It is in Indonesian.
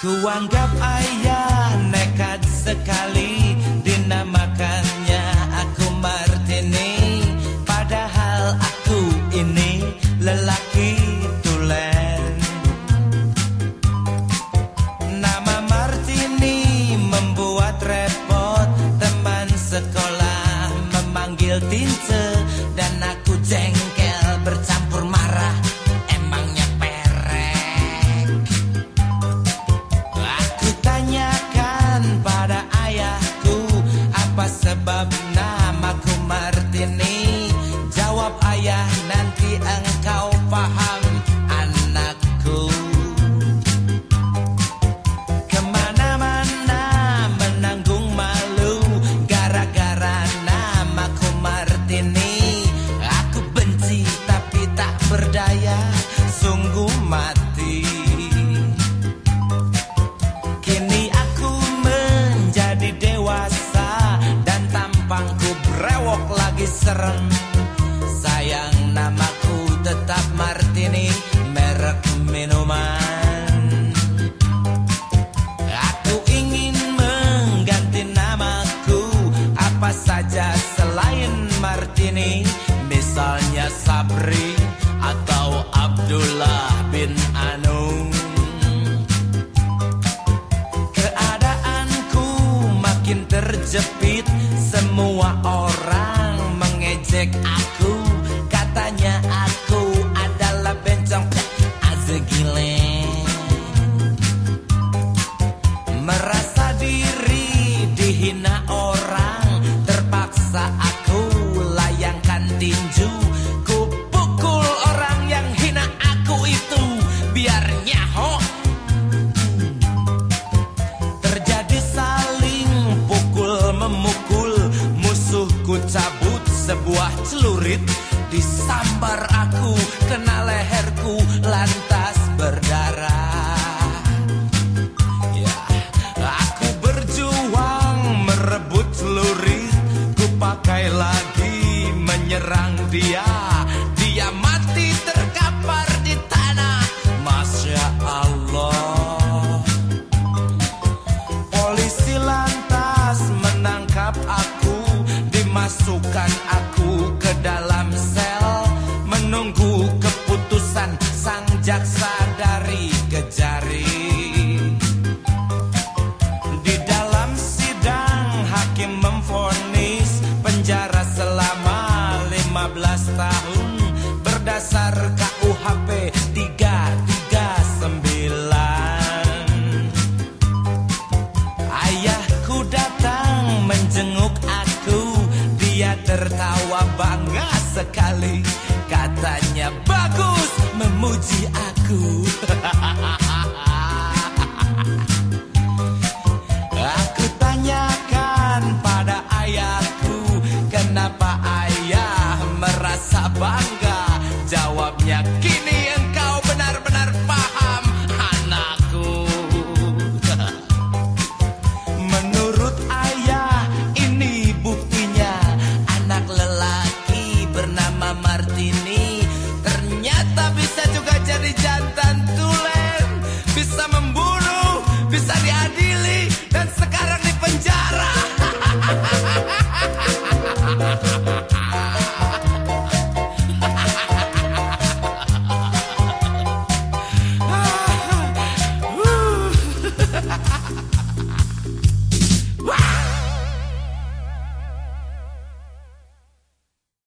Kuanggap ayah nekat sekali about lagi serem. Sayang namaku tetap Martini dihina orang Terpaksa aku layangkan tinju. Ku pukul orang yang hina aku itu Biar nyaho Terjadi saling pukul memukul Musuhku cabut sebuah celurit. Disambar aku kena leherku lantas berdarah dia. Dia mati terkapar di tanah. Masya Allah. Polisi lantas menangkap aku. Dimasukkan aku ke dalam tahun berdasar KUHP 339 Ayahku datang menjenguk aku Dia tertawa bangga sekali. Katanya bagus memuji aku.